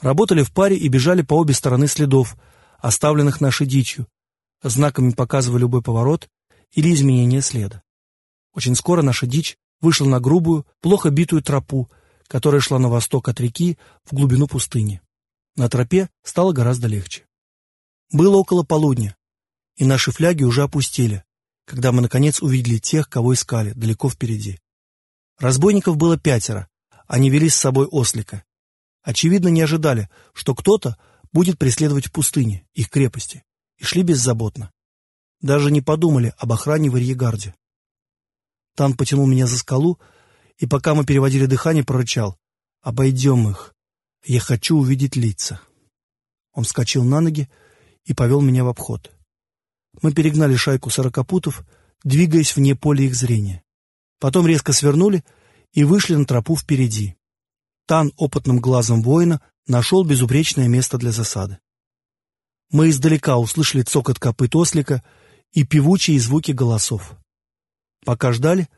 Работали в паре и бежали по обе стороны следов, оставленных нашей дичью, знаками показывая любой поворот или изменение следа. Очень скоро наша дичь вышла на грубую, плохо битую тропу, которая шла на восток от реки в глубину пустыни. На тропе стало гораздо легче. Было около полудня, и наши фляги уже опустили, когда мы, наконец, увидели тех, кого искали, далеко впереди. Разбойников было пятеро, они вели с собой ослика. Очевидно, не ожидали, что кто-то будет преследовать в пустыне, их крепости, и шли беззаботно. Даже не подумали об охране в Ирьегарде. Тан потянул меня за скалу, и пока мы переводили дыхание, прорычал. «Обойдем их. Я хочу увидеть лица». Он вскочил на ноги и повел меня в обход. Мы перегнали шайку сорокопутов, двигаясь вне поля их зрения. Потом резко свернули и вышли на тропу впереди. Тан опытным глазом воина нашел безупречное место для засады. Мы издалека услышали цокот копыт ослика и певучие звуки голосов. Пока ждали,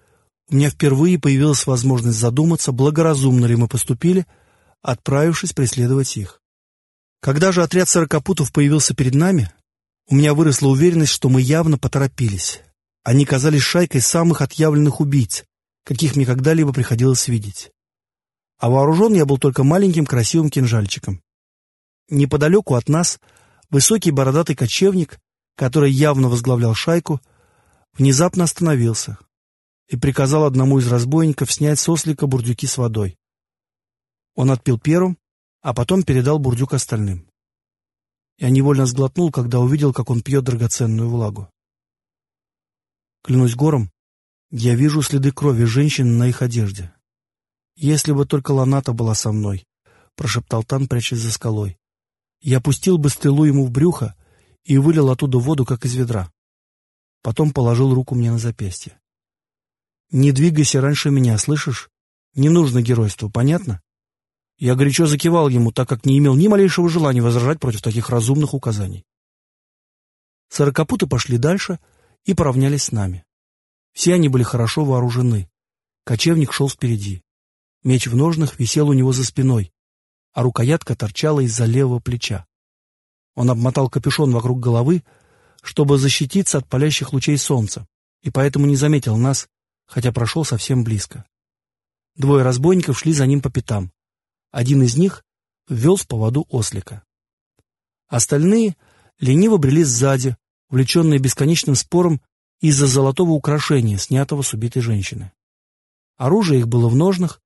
у меня впервые появилась возможность задуматься, благоразумно ли мы поступили, отправившись преследовать их. Когда же отряд сорокопутов появился перед нами, у меня выросла уверенность, что мы явно поторопились. Они казались шайкой самых отъявленных убийц, каких мне когда-либо приходилось видеть. А вооружен я был только маленьким красивым кинжальчиком. Неподалеку от нас высокий бородатый кочевник, который явно возглавлял шайку, внезапно остановился и приказал одному из разбойников снять с ослика бурдюки с водой. Он отпил первым, а потом передал бурдюк остальным. Я невольно сглотнул, когда увидел, как он пьет драгоценную влагу. Клянусь гором, я вижу следы крови женщин на их одежде. Если бы только Ланата была со мной, — прошептал Тан, прячась за скалой. Я пустил бы стрелу ему в брюхо и вылил оттуда воду, как из ведра. Потом положил руку мне на запястье. «Не двигайся раньше меня, слышишь? Не нужно геройства, понятно?» Я горячо закивал ему, так как не имел ни малейшего желания возражать против таких разумных указаний. Сорокопуты пошли дальше и поравнялись с нами. Все они были хорошо вооружены. Кочевник шел впереди. Меч в ножнах висел у него за спиной, а рукоятка торчала из-за левого плеча. Он обмотал капюшон вокруг головы, чтобы защититься от палящих лучей солнца, и поэтому не заметил нас, хотя прошел совсем близко. Двое разбойников шли за ним по пятам. Один из них ввел в поводу ослика. Остальные лениво брели сзади, увлеченные бесконечным спором из-за золотого украшения, снятого с убитой женщины. Оружие их было в ножнах,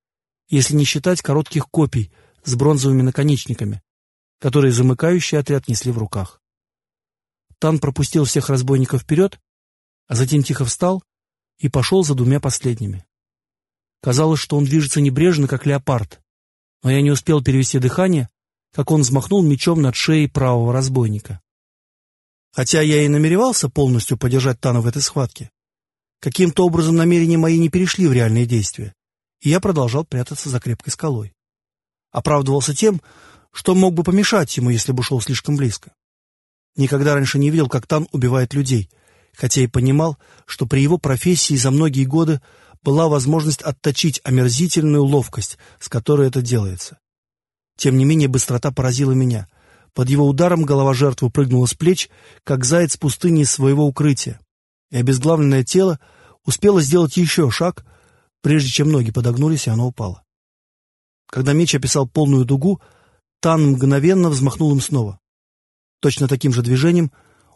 если не считать коротких копий с бронзовыми наконечниками, которые замыкающий отряд несли в руках. Тан пропустил всех разбойников вперед, а затем тихо встал и пошел за двумя последними. Казалось, что он движется небрежно, как леопард, но я не успел перевести дыхание, как он взмахнул мечом над шеей правого разбойника. Хотя я и намеревался полностью поддержать Тана в этой схватке, каким-то образом намерения мои не перешли в реальные действия, и я продолжал прятаться за крепкой скалой. Оправдывался тем, что мог бы помешать ему, если бы шел слишком близко. Никогда раньше не видел, как Тан убивает людей, хотя и понимал, что при его профессии за многие годы была возможность отточить омерзительную ловкость, с которой это делается. Тем не менее, быстрота поразила меня. Под его ударом голова жертвы прыгнула с плеч, как заяц пустыни из своего укрытия, и обезглавленное тело успело сделать еще шаг, прежде чем ноги подогнулись, и оно упало. Когда меч описал полную дугу, Тан мгновенно взмахнул им снова. Точно таким же движением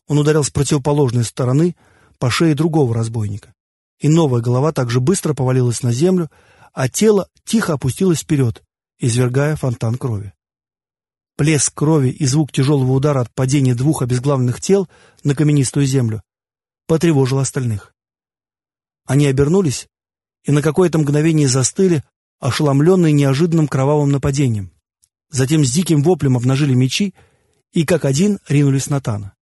он ударил с противоположной стороны по шее другого разбойника и новая голова также быстро повалилась на землю, а тело тихо опустилось вперед, извергая фонтан крови. Плеск крови и звук тяжелого удара от падения двух обезглавленных тел на каменистую землю потревожил остальных. Они обернулись и на какое-то мгновение застыли, ошеломленные неожиданным кровавым нападением. Затем с диким воплем обнажили мечи и как один ринулись на Тана.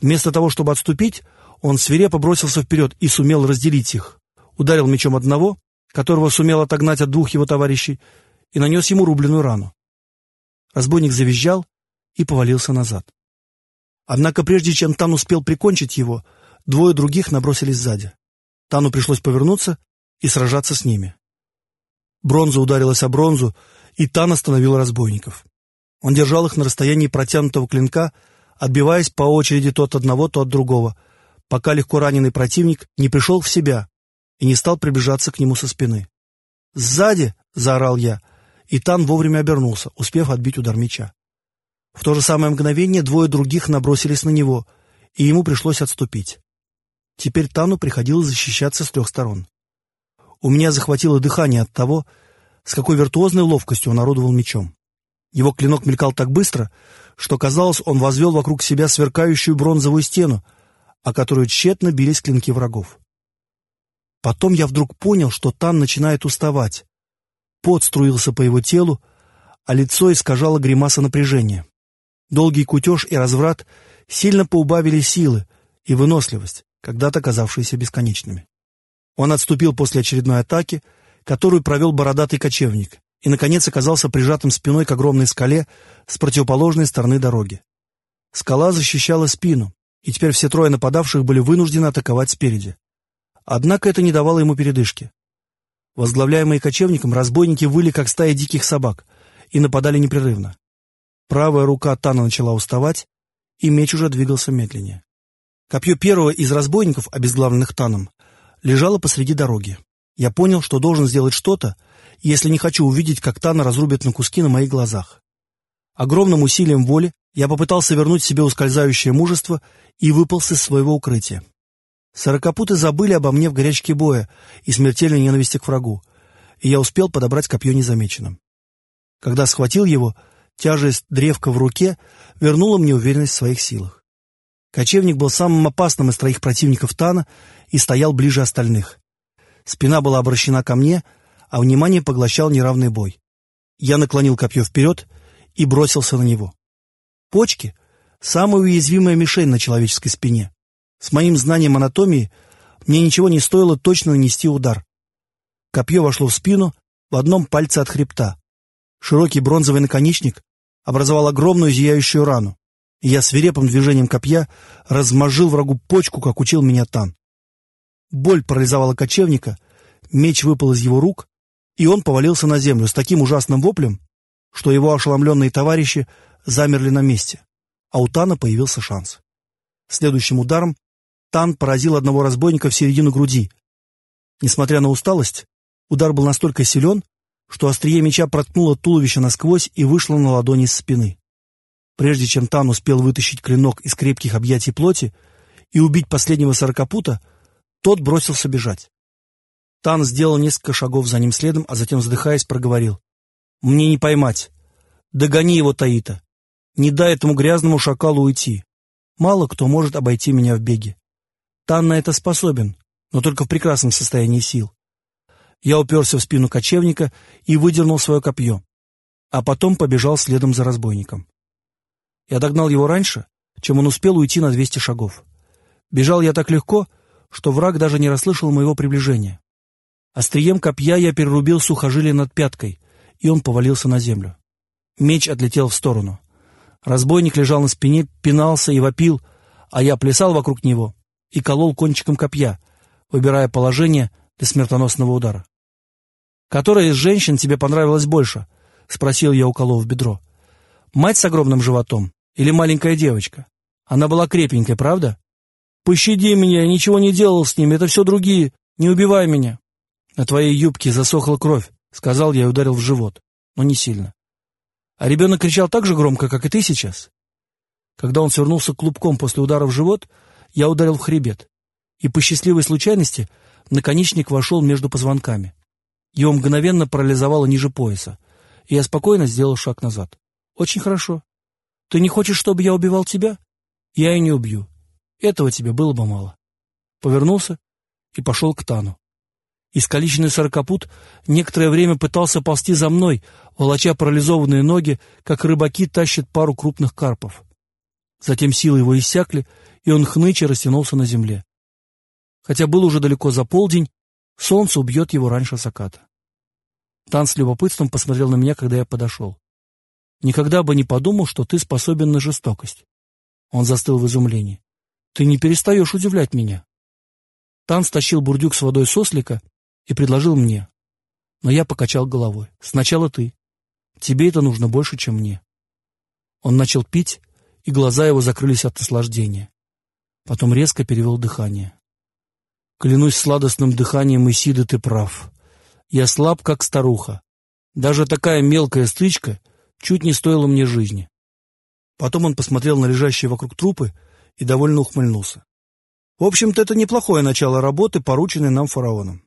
Вместо того, чтобы отступить, он свирепо бросился вперед и сумел разделить их. Ударил мечом одного, которого сумел отогнать от двух его товарищей, и нанес ему рубленную рану. Разбойник завизжал и повалился назад. Однако прежде чем Тан успел прикончить его, двое других набросились сзади. Тану пришлось повернуться и сражаться с ними. Бронза ударилась о бронзу, и Тан остановил разбойников. Он держал их на расстоянии протянутого клинка, отбиваясь по очереди то от одного, то от другого, пока легко раненый противник не пришел в себя и не стал приближаться к нему со спины. «Сзади!» — заорал я, и Тан вовремя обернулся, успев отбить удар меча. В то же самое мгновение двое других набросились на него, и ему пришлось отступить. Теперь Тану приходилось защищаться с трех сторон. У меня захватило дыхание от того, с какой виртуозной ловкостью он орудовал мечом. Его клинок мелькал так быстро, что, казалось, он возвел вокруг себя сверкающую бронзовую стену, о которую тщетно бились клинки врагов. Потом я вдруг понял, что Тан начинает уставать. Пот струился по его телу, а лицо искажало гримаса напряжения. Долгий кутеж и разврат сильно поубавили силы и выносливость, когда-то казавшиеся бесконечными. Он отступил после очередной атаки, которую провел бородатый кочевник, и, наконец, оказался прижатым спиной к огромной скале с противоположной стороны дороги. Скала защищала спину, и теперь все трое нападавших были вынуждены атаковать спереди. Однако это не давало ему передышки. Возглавляемые кочевником, разбойники выли, как стая диких собак, и нападали непрерывно. Правая рука Тана начала уставать, и меч уже двигался медленнее. Копье первого из разбойников, обезглавленных Таном, лежало посреди дороги. Я понял, что должен сделать что-то, если не хочу увидеть, как Тана разрубят на куски на моих глазах. Огромным усилием воли я попытался вернуть себе ускользающее мужество и выполз из своего укрытия. Сорокопуты забыли обо мне в горячке боя и смертельной ненависти к врагу, и я успел подобрать копье незамеченным. Когда схватил его, тяжесть древка в руке вернула мне уверенность в своих силах. Кочевник был самым опасным из троих противников Тана и стоял ближе остальных. Спина была обращена ко мне, а внимание поглощал неравный бой. Я наклонил копье вперед и бросился на него. Почки — самая уязвимая мишень на человеческой спине. С моим знанием анатомии мне ничего не стоило точно нанести удар. Копье вошло в спину в одном пальце от хребта. Широкий бронзовый наконечник образовал огромную зияющую рану, я свирепым движением копья размажил врагу почку, как учил меня Тан. Боль парализовала кочевника, меч выпал из его рук, и он повалился на землю с таким ужасным воплем, что его ошеломленные товарищи замерли на месте, а у Тана появился шанс. Следующим ударом Тан поразил одного разбойника в середину груди. Несмотря на усталость, удар был настолько силен, что острие меча проткнуло туловище насквозь и вышло на ладони с спины. Прежде чем Тан успел вытащить клинок из крепких объятий плоти и убить последнего сорокопута, тот бросился бежать. Тан сделал несколько шагов за ним следом, а затем, вздыхаясь, проговорил. «Мне не поймать. Догони его, Таита. Не дай этому грязному шакалу уйти. Мало кто может обойти меня в беге. Тан на это способен, но только в прекрасном состоянии сил. Я уперся в спину кочевника и выдернул свое копье, а потом побежал следом за разбойником. Я догнал его раньше, чем он успел уйти на двести шагов. Бежал я так легко, что враг даже не расслышал моего приближения. Острием копья я перерубил сухожилие над пяткой, и он повалился на землю. Меч отлетел в сторону. Разбойник лежал на спине, пинался и вопил, а я плясал вокруг него и колол кончиком копья, выбирая положение для смертоносного удара. «Которая из женщин тебе понравилась больше?» — спросил я, уколов бедро. «Мать с огромным животом или маленькая девочка? Она была крепенькой, правда?» «Пощади меня, я ничего не делал с ними, это все другие, не убивай меня!» «На твоей юбке засохла кровь», — сказал я и ударил в живот, но не сильно. А ребенок кричал так же громко, как и ты сейчас. Когда он свернулся клубком после удара в живот, я ударил в хребет. И по счастливой случайности наконечник вошел между позвонками. Его мгновенно парализовало ниже пояса, и я спокойно сделал шаг назад. «Очень хорошо. Ты не хочешь, чтобы я убивал тебя? Я и не убью. Этого тебе было бы мало». Повернулся и пошел к Тану. Искалеченный сорокопут некоторое время пытался ползти за мной, волоча парализованные ноги, как рыбаки тащат пару крупных карпов. Затем силы его иссякли, и он хныча растянулся на земле. Хотя был уже далеко за полдень, солнце убьет его раньше заката. Тан с любопытством посмотрел на меня, когда я подошел. «Никогда бы не подумал, что ты способен на жестокость». Он застыл в изумлении. «Ты не перестаешь удивлять меня». Тан стащил бурдюк с водой сослика и предложил мне. Но я покачал головой. Сначала ты. Тебе это нужно больше, чем мне. Он начал пить, и глаза его закрылись от наслаждения. Потом резко перевел дыхание. «Клянусь сладостным дыханием Исиды, ты прав. Я слаб, как старуха. Даже такая мелкая стычка чуть не стоила мне жизни». Потом он посмотрел на лежащие вокруг трупы и довольно ухмыльнулся. «В общем-то, это неплохое начало работы, порученной нам фараоном.